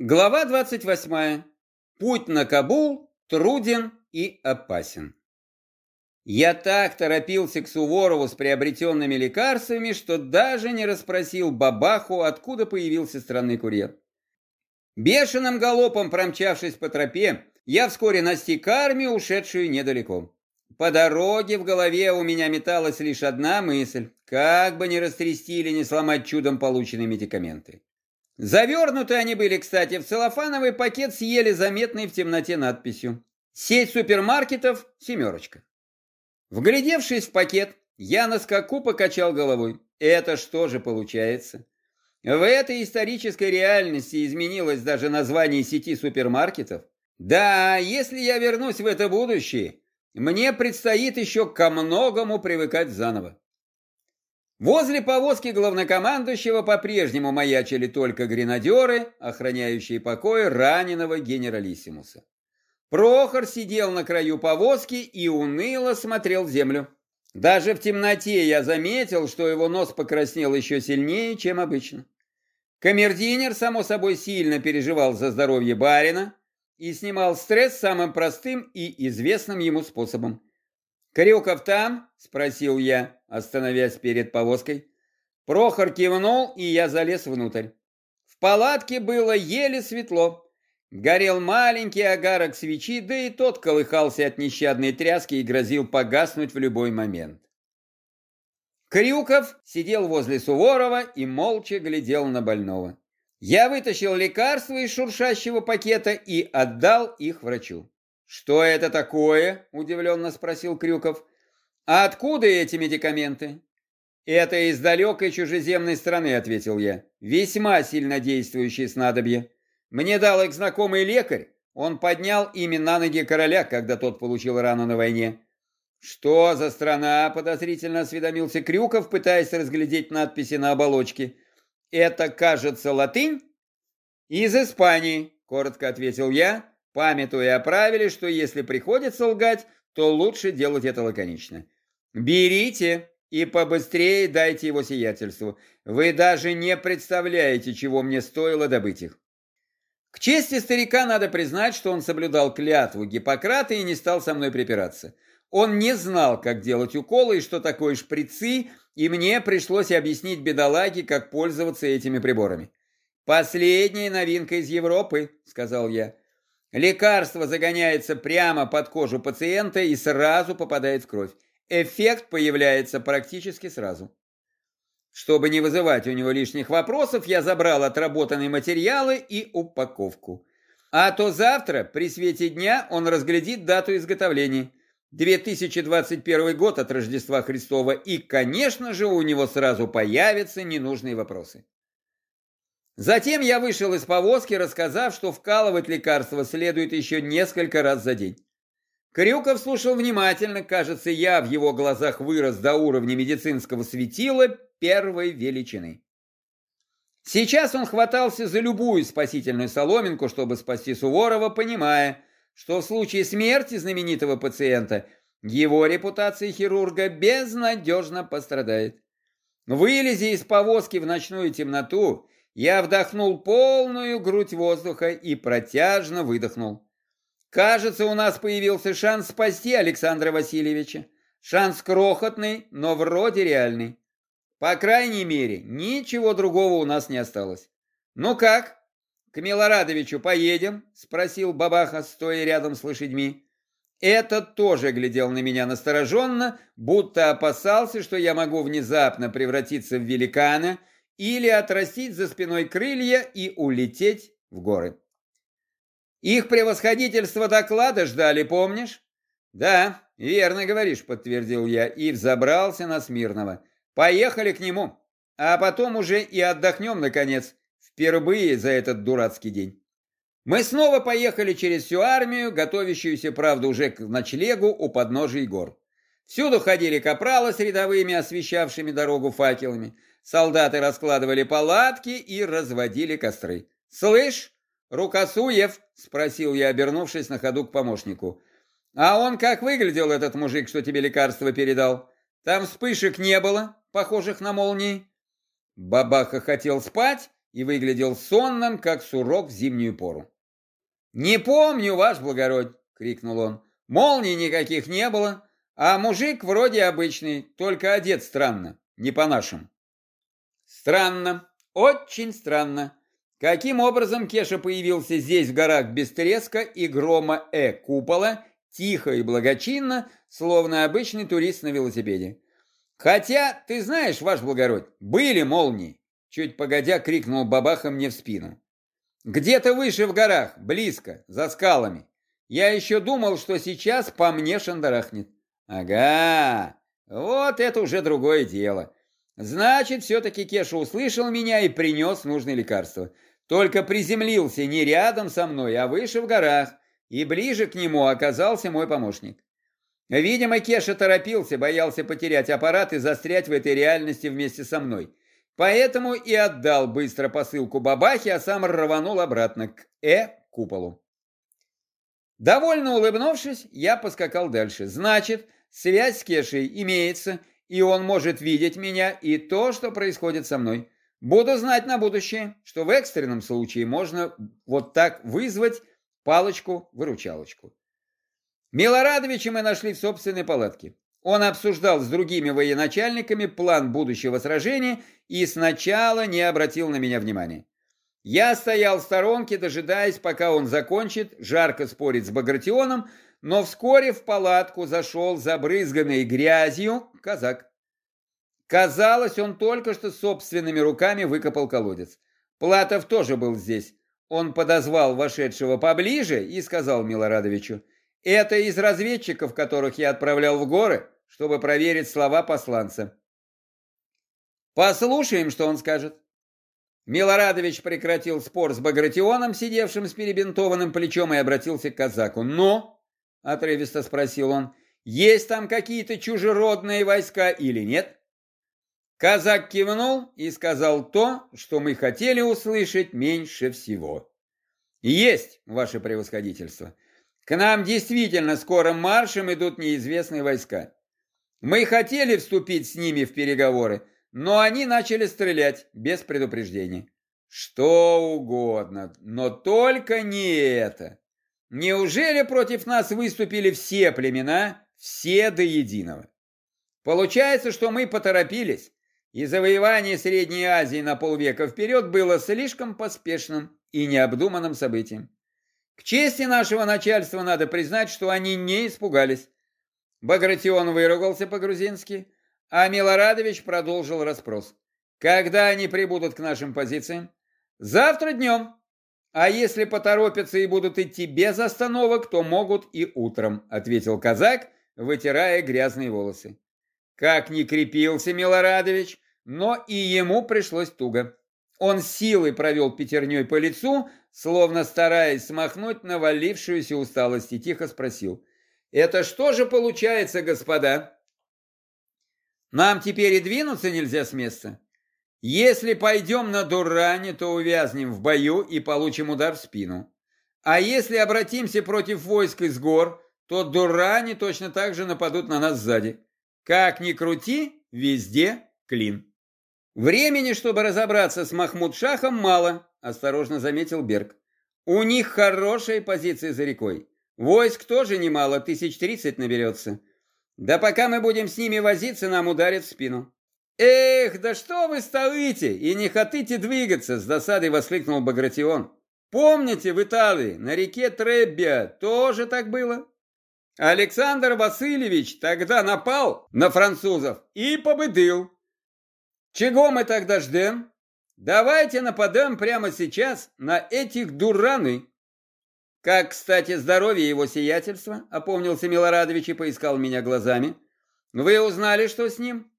Глава 28. Путь на Кабул труден и опасен. Я так торопился к Суворову с приобретенными лекарствами, что даже не расспросил бабаху, откуда появился странный курьер. Бешеным галопом промчавшись по тропе, я вскоре настиг армию, ушедшую недалеко. По дороге в голове у меня металась лишь одна мысль, как бы не растрясти или не сломать чудом полученные медикаменты. Завернуты они были, кстати, в целлофановый пакет с еле заметной в темноте надписью «Сеть супермаркетов «семерочка». Вглядевшись в пакет, я на скаку покачал головой. Это что же получается? В этой исторической реальности изменилось даже название сети супермаркетов. Да, если я вернусь в это будущее, мне предстоит еще ко многому привыкать заново. Возле повозки главнокомандующего по-прежнему маячили только гренадеры, охраняющие покой раненого генералиссимуса. Прохор сидел на краю повозки и уныло смотрел в землю. Даже в темноте я заметил, что его нос покраснел еще сильнее, чем обычно. Камердинер, само собой, сильно переживал за здоровье барина и снимал стресс самым простым и известным ему способом. «Крюков там?» – спросил я, остановясь перед повозкой. Прохор кивнул, и я залез внутрь. В палатке было еле светло. Горел маленький огарок свечи, да и тот колыхался от нещадной тряски и грозил погаснуть в любой момент. Крюков сидел возле Суворова и молча глядел на больного. Я вытащил лекарства из шуршащего пакета и отдал их врачу. «Что это такое?» – удивленно спросил Крюков. «А откуда эти медикаменты?» «Это из далекой чужеземной страны», – ответил я. «Весьма сильнодействующие снадобья. Мне дал их знакомый лекарь. Он поднял ими на ноги короля, когда тот получил рану на войне». «Что за страна?» – подозрительно осведомился Крюков, пытаясь разглядеть надписи на оболочке. «Это, кажется, латынь?» «Из Испании», – коротко ответил я памятуя о правиле, что если приходится лгать, то лучше делать это лаконично. «Берите и побыстрее дайте его сиятельству. Вы даже не представляете, чего мне стоило добыть их». К чести старика надо признать, что он соблюдал клятву Гиппократа и не стал со мной припираться. Он не знал, как делать уколы и что такое шприцы, и мне пришлось объяснить бедолаге, как пользоваться этими приборами. «Последняя новинка из Европы», — сказал я. Лекарство загоняется прямо под кожу пациента и сразу попадает в кровь. Эффект появляется практически сразу. Чтобы не вызывать у него лишних вопросов, я забрал отработанные материалы и упаковку. А то завтра, при свете дня, он разглядит дату изготовления. 2021 год от Рождества Христова, и, конечно же, у него сразу появятся ненужные вопросы. Затем я вышел из повозки, рассказав, что вкалывать лекарства следует еще несколько раз за день. Крюков слушал внимательно, кажется, я в его глазах вырос до уровня медицинского светила первой величины. Сейчас он хватался за любую спасительную соломинку, чтобы спасти Суворова, понимая, что в случае смерти знаменитого пациента его репутация хирурга безнадежно пострадает. Вылези из повозки в ночную темноту я вдохнул полную грудь воздуха и протяжно выдохнул. Кажется, у нас появился шанс спасти Александра Васильевича. Шанс крохотный, но вроде реальный. По крайней мере, ничего другого у нас не осталось. Ну как, к Милорадовичу поедем? Спросил Бабаха, стоя рядом с лошадьми. Этот тоже глядел на меня настороженно, будто опасался, что я могу внезапно превратиться в великана или отрастить за спиной крылья и улететь в горы. Их превосходительство доклада ждали, помнишь? Да, верно говоришь, подтвердил я и взобрался на Смирного. Поехали к нему, а потом уже и отдохнем, наконец, впервые за этот дурацкий день. Мы снова поехали через всю армию, готовящуюся, правда, уже к ночлегу у подножий гор. Всюду ходили капралы с рядовыми, освещавшими дорогу факелами. Солдаты раскладывали палатки и разводили костры. «Слышь, Рукосуев?» – спросил я, обернувшись на ходу к помощнику. «А он как выглядел, этот мужик, что тебе лекарство передал? Там вспышек не было, похожих на молнии?» Бабаха хотел спать и выглядел сонным, как сурок в зимнюю пору. «Не помню, ваш благородь!» — крикнул он. «Молний никаких не было, а мужик вроде обычный, только одет странно, не по-нашему». «Странно, очень странно. Каким образом Кеша появился здесь в горах без треска и грома Э-купола, тихо и благочинно, словно обычный турист на велосипеде? Хотя, ты знаешь, ваш благородь, были молнии!» Чуть погодя крикнул бабаха мне в спину. Где-то выше в горах, близко, за скалами. Я еще думал, что сейчас по мне шандарахнет. Ага, вот это уже другое дело. Значит, все-таки Кеша услышал меня и принес нужное лекарство. Только приземлился не рядом со мной, а выше в горах, и ближе к нему оказался мой помощник. Видимо, Кеша торопился, боялся потерять аппарат и застрять в этой реальности вместе со мной. Поэтому и отдал быстро посылку бабахе, а сам рванул обратно к Э-куполу. Довольно улыбнувшись, я поскакал дальше. Значит, связь с Кешей имеется, и он может видеть меня и то, что происходит со мной. Буду знать на будущее, что в экстренном случае можно вот так вызвать палочку-выручалочку. Милорадовича мы нашли в собственной палатке. Он обсуждал с другими военачальниками план будущего сражения и сначала не обратил на меня внимания. Я стоял в сторонке, дожидаясь, пока он закончит, жарко спорить с Багратионом, но вскоре в палатку зашел забрызганный грязью казак. Казалось, он только что собственными руками выкопал колодец. Платов тоже был здесь. Он подозвал вошедшего поближе и сказал Милорадовичу, «Это из разведчиков, которых я отправлял в горы, чтобы проверить слова посланца. Послушаем, что он скажет. Милорадович прекратил спор с Багратионом, сидевшим с перебинтованным плечом, и обратился к казаку. «Но?» — отрывисто спросил он. «Есть там какие-то чужеродные войска или нет?» Казак кивнул и сказал то, что мы хотели услышать меньше всего. «Есть, ваше превосходительство. К нам действительно скорым маршем идут неизвестные войска. Мы хотели вступить с ними в переговоры, но они начали стрелять без предупреждения. Что угодно, но только не это. Неужели против нас выступили все племена, все до единого? Получается, что мы поторопились, и завоевание Средней Азии на полвека вперед было слишком поспешным и необдуманным событием. К чести нашего начальства надо признать, что они не испугались, Багратион выругался по-грузински, а Милорадович продолжил расспрос. «Когда они прибудут к нашим позициям?» «Завтра днем. А если поторопятся и будут идти без остановок, то могут и утром», ответил казак, вытирая грязные волосы. Как ни крепился Милорадович, но и ему пришлось туго. Он силой провел пятерней по лицу, словно стараясь смахнуть навалившуюся усталость, и тихо спросил. Это что же получается, господа? Нам теперь и двинуться нельзя с места. Если пойдем на Дуране, то увязнем в бою и получим удар в спину. А если обратимся против войск из гор, то Дуране точно так же нападут на нас сзади. Как ни крути, везде клин. Времени, чтобы разобраться с Махмуд-Шахом, мало, осторожно заметил Берг. У них хорошие позиции за рекой. Войск тоже немало, тысяч тридцать наберется. Да пока мы будем с ними возиться, нам ударят в спину. Эх, да что вы стоите и не хотите двигаться, с досадой воскликнул Багратион. Помните, в Италии на реке Треббия тоже так было? Александр Васильевич тогда напал на французов и победил. Чего мы тогда ждем? Давайте нападем прямо сейчас на этих дураны. «Как, кстати, здоровье его сиятельства?» — опомнился Милорадович и поискал меня глазами. «Вы узнали, что с ним?»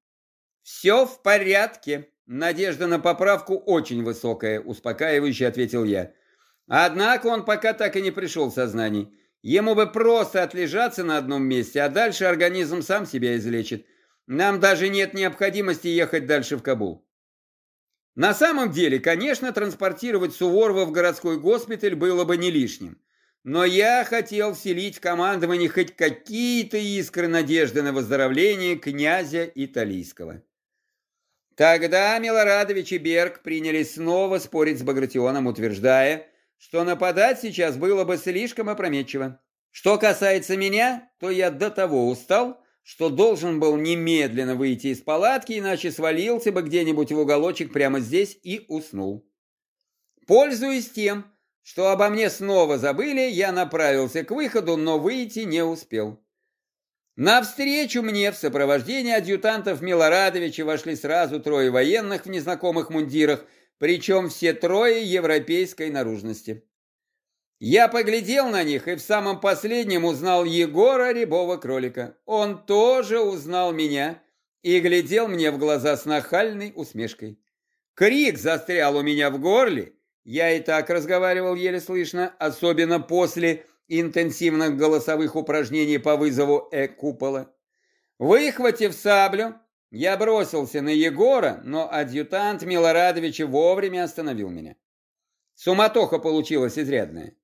«Все в порядке. Надежда на поправку очень высокая», — успокаивающе ответил я. «Однако он пока так и не пришел в сознание. Ему бы просто отлежаться на одном месте, а дальше организм сам себя излечит. Нам даже нет необходимости ехать дальше в Кабул». На самом деле, конечно, транспортировать Суворова в городской госпиталь было бы не лишним. Но я хотел вселить в командование хоть какие-то искры надежды на выздоровление князя Италийского. Тогда Милорадович и Берг принялись снова спорить с Багратионом, утверждая, что нападать сейчас было бы слишком опрометчиво. Что касается меня, то я до того устал, что должен был немедленно выйти из палатки, иначе свалился бы где-нибудь в уголочек прямо здесь и уснул. Пользуясь тем, что обо мне снова забыли, я направился к выходу, но выйти не успел. Навстречу мне в сопровождении адъютантов Милорадовича вошли сразу трое военных в незнакомых мундирах, причем все трое европейской наружности. Я поглядел на них и в самом последнем узнал Егора Рябого Кролика. Он тоже узнал меня и глядел мне в глаза с нахальной усмешкой. Крик застрял у меня в горле. Я и так разговаривал еле слышно, особенно после интенсивных голосовых упражнений по вызову Э-купола. Выхватив саблю, я бросился на Егора, но адъютант Милорадовича вовремя остановил меня. Суматоха получилась изрядная.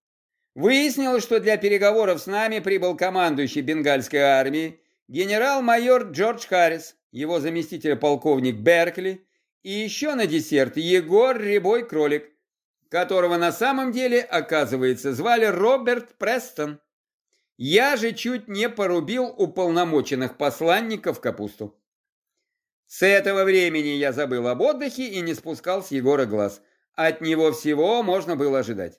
Выяснилось, что для переговоров с нами прибыл командующий бенгальской армией генерал-майор Джордж Харрис, его заместитель полковник Беркли и еще на десерт Егор Рябой Кролик, которого на самом деле, оказывается, звали Роберт Престон. Я же чуть не порубил уполномоченных посланников капусту. С этого времени я забыл об отдыхе и не спускал с Егора глаз. От него всего можно было ожидать.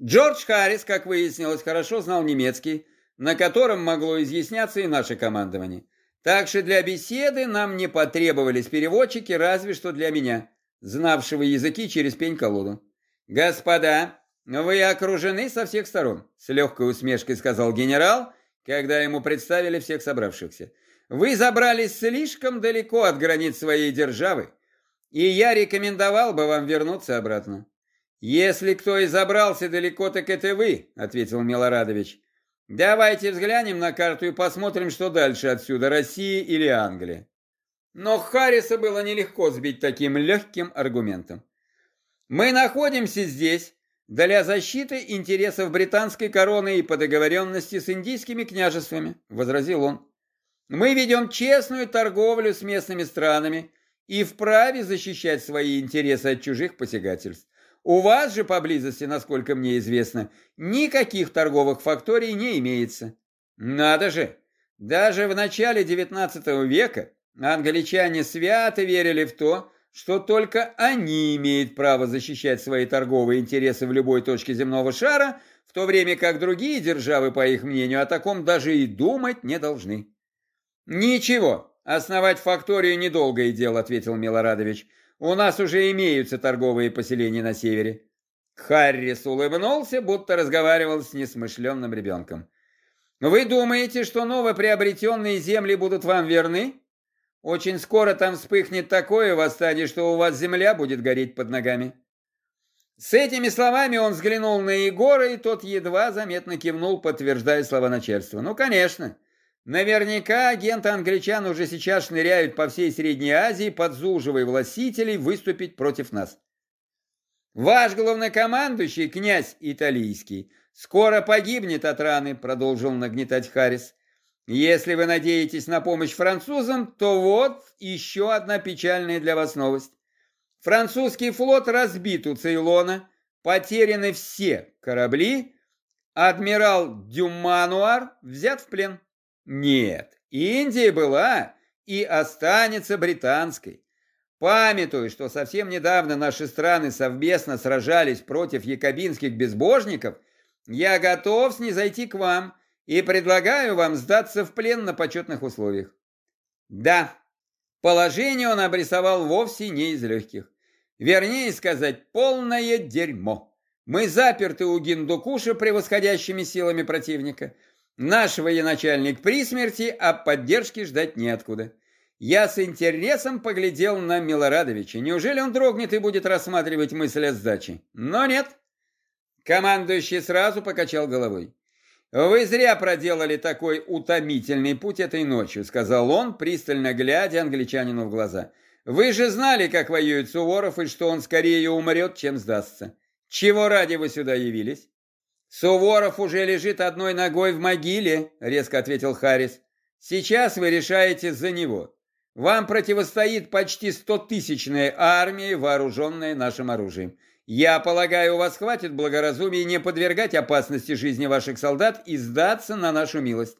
Джордж Харрис, как выяснилось, хорошо знал немецкий, на котором могло изъясняться и наше командование. Так что для беседы нам не потребовались переводчики, разве что для меня, знавшего языки через пень-колоду. «Господа, вы окружены со всех сторон», — с легкой усмешкой сказал генерал, когда ему представили всех собравшихся. «Вы забрались слишком далеко от границ своей державы, и я рекомендовал бы вам вернуться обратно. «Если кто и забрался далеко, так это вы», — ответил Милорадович. «Давайте взглянем на карту и посмотрим, что дальше отсюда, Россия или Англия». Но Харриса было нелегко сбить таким легким аргументом. «Мы находимся здесь для защиты интересов британской короны и по договоренности с индийскими княжествами», — возразил он. «Мы ведем честную торговлю с местными странами и вправе защищать свои интересы от чужих посягательств. У вас же поблизости, насколько мне известно, никаких торговых факторий не имеется. Надо же! Даже в начале XIX века англичане свято верили в то, что только они имеют право защищать свои торговые интересы в любой точке земного шара, в то время как другие державы, по их мнению, о таком даже и думать не должны. «Ничего, основать факторию – недолгое дело», – ответил Милорадович. У нас уже имеются торговые поселения на севере. Харрис улыбнулся, будто разговаривал с несмышленным ребенком. Вы думаете, что новоприобретенные земли будут вам верны? Очень скоро там вспыхнет такое восстание, что у вас земля будет гореть под ногами. С этими словами он взглянул на Егора, и тот едва заметно кивнул, подтверждая слова начальства. Ну, конечно. Наверняка агенты англичан уже сейчас шныряют по всей Средней Азии, подзуживая властителей выступить против нас. Ваш главнокомандующий, князь Италийский, скоро погибнет от раны, продолжил нагнетать Харрис. Если вы надеетесь на помощь французам, то вот еще одна печальная для вас новость. Французский флот разбит у Цейлона, потеряны все корабли, адмирал Дюмануар взят в плен. Нет, Индия была и останется британской. Памятуя, что совсем недавно наши страны совместно сражались против якобинских безбожников, я готов снизойти к вам и предлагаю вам сдаться в плен на почетных условиях. Да, положение он обрисовал вовсе не из легких. Вернее сказать, полное дерьмо. Мы заперты у Гиндукуша превосходящими силами противника – Наш военачальник при смерти, а поддержки ждать неоткуда. Я с интересом поглядел на Милорадовича. Неужели он дрогнет и будет рассматривать мысль о сдаче? Но нет. Командующий сразу покачал головой. «Вы зря проделали такой утомительный путь этой ночью», сказал он, пристально глядя англичанину в глаза. «Вы же знали, как воюет Суворов, и что он скорее умрет, чем сдастся. Чего ради вы сюда явились?» «Суворов уже лежит одной ногой в могиле», — резко ответил Харрис. «Сейчас вы решаете за него. Вам противостоит почти стотысячная армия, вооруженная нашим оружием. Я полагаю, у вас хватит благоразумия не подвергать опасности жизни ваших солдат и сдаться на нашу милость.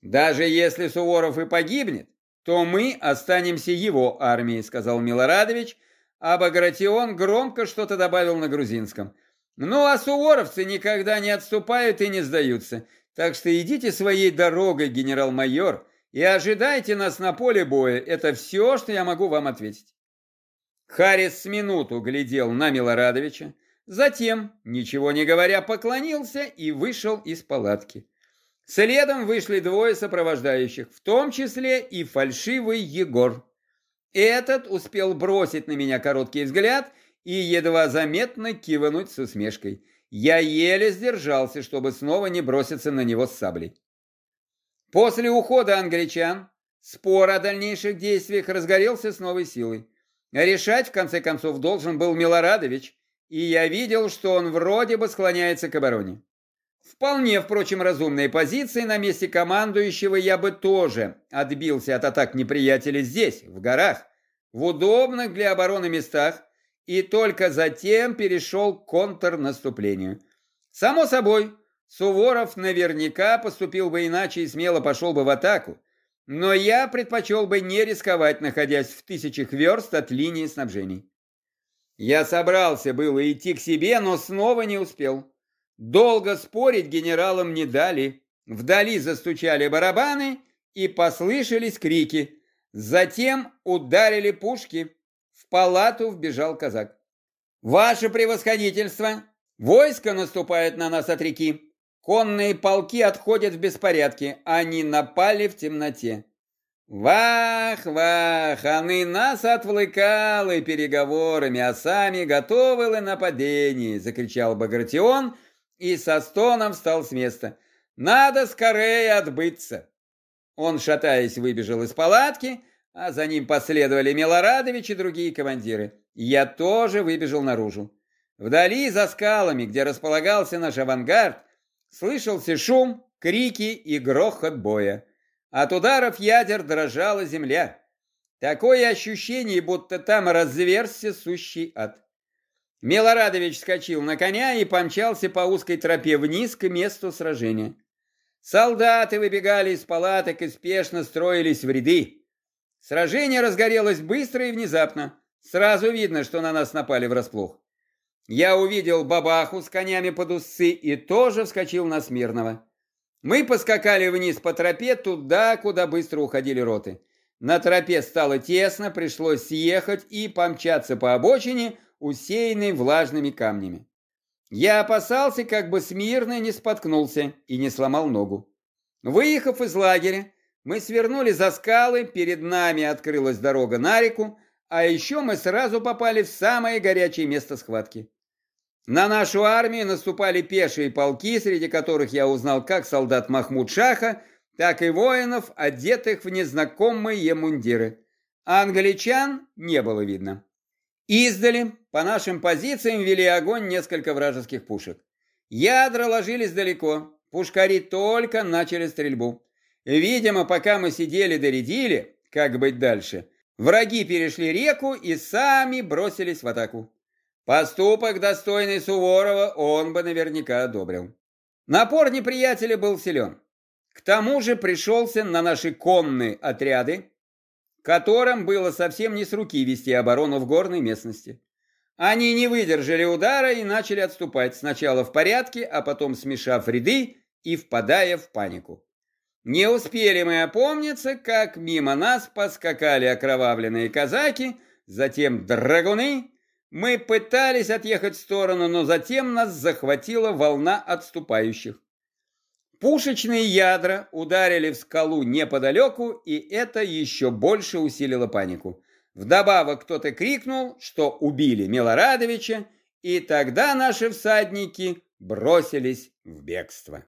Даже если Суворов и погибнет, то мы останемся его армией, сказал Милорадович, а Багратион громко что-то добавил на грузинском. Ну, а суворовцы никогда не отступают и не сдаются. Так что идите своей дорогой, генерал-майор, и ожидайте нас на поле боя. Это все, что я могу вам ответить. Харрис с минуту глядел на Милорадовича, затем, ничего не говоря, поклонился и вышел из палатки. Следом вышли двое сопровождающих, в том числе и фальшивый Егор. Этот успел бросить на меня короткий взгляд и едва заметно кивнуть с усмешкой. Я еле сдержался, чтобы снова не броситься на него с саблей. После ухода англичан спор о дальнейших действиях разгорелся с новой силой. Решать, в конце концов, должен был Милорадович, и я видел, что он вроде бы склоняется к обороне. Вполне, впрочем, разумные позиции на месте командующего я бы тоже отбился от атак неприятеля здесь, в горах, в удобных для обороны местах, и только затем перешел к контрнаступлению. Само собой, Суворов наверняка поступил бы иначе и смело пошел бы в атаку, но я предпочел бы не рисковать, находясь в тысячах верст от линии снабжений. Я собрался было идти к себе, но снова не успел. Долго спорить генералам не дали. Вдали застучали барабаны и послышались крики. Затем ударили пушки. В палату вбежал казак. «Ваше превосходительство! Войско наступает на нас от реки. Конные полки отходят в беспорядке. Они напали в темноте. Вах, вах, они нас отвлекали переговорами, а сами готовы ли нападение, закричал Багратион и со стоном встал с места. Надо скорее отбыться. Он, шатаясь, выбежал из палатки, а за ним последовали Милорадович и другие командиры. Я тоже выбежал наружу. Вдали, за скалами, где располагался наш авангард, слышался шум, крики и грохот боя. От ударов ядер дрожала земля. Такое ощущение, будто там разверзся сущий ад. Милорадович скочил на коня и помчался по узкой тропе вниз к месту сражения. Солдаты выбегали из палаток и спешно строились в ряды. Сражение разгорелось быстро и внезапно. Сразу видно, что на нас напали врасплох. Я увидел бабаху с конями под усы и тоже вскочил на Смирного. Мы поскакали вниз по тропе туда, куда быстро уходили роты. На тропе стало тесно, пришлось съехать и помчаться по обочине, усеянной влажными камнями. Я опасался, как бы смирно не споткнулся и не сломал ногу. Выехав из лагеря, мы свернули за скалы, перед нами открылась дорога на реку, а еще мы сразу попали в самое горячее место схватки. На нашу армию наступали пешие полки, среди которых я узнал как солдат Махмуд Шаха, так и воинов, одетых в незнакомые мундиры. Англичан не было видно. Издали по нашим позициям вели огонь несколько вражеских пушек. Ядра ложились далеко, пушкари только начали стрельбу. Видимо, пока мы сидели доредили, как быть дальше, враги перешли реку и сами бросились в атаку. Поступок, достойный Суворова, он бы наверняка одобрил. Напор неприятеля был силен. К тому же пришелся на наши конные отряды, которым было совсем не с руки вести оборону в горной местности. Они не выдержали удара и начали отступать, сначала в порядке, а потом смешав ряды и впадая в панику. Не успели мы опомниться, как мимо нас поскакали окровавленные казаки, затем драгуны. Мы пытались отъехать в сторону, но затем нас захватила волна отступающих. Пушечные ядра ударили в скалу неподалеку, и это еще больше усилило панику. Вдобавок кто-то крикнул, что убили Милорадовича, и тогда наши всадники бросились в бегство.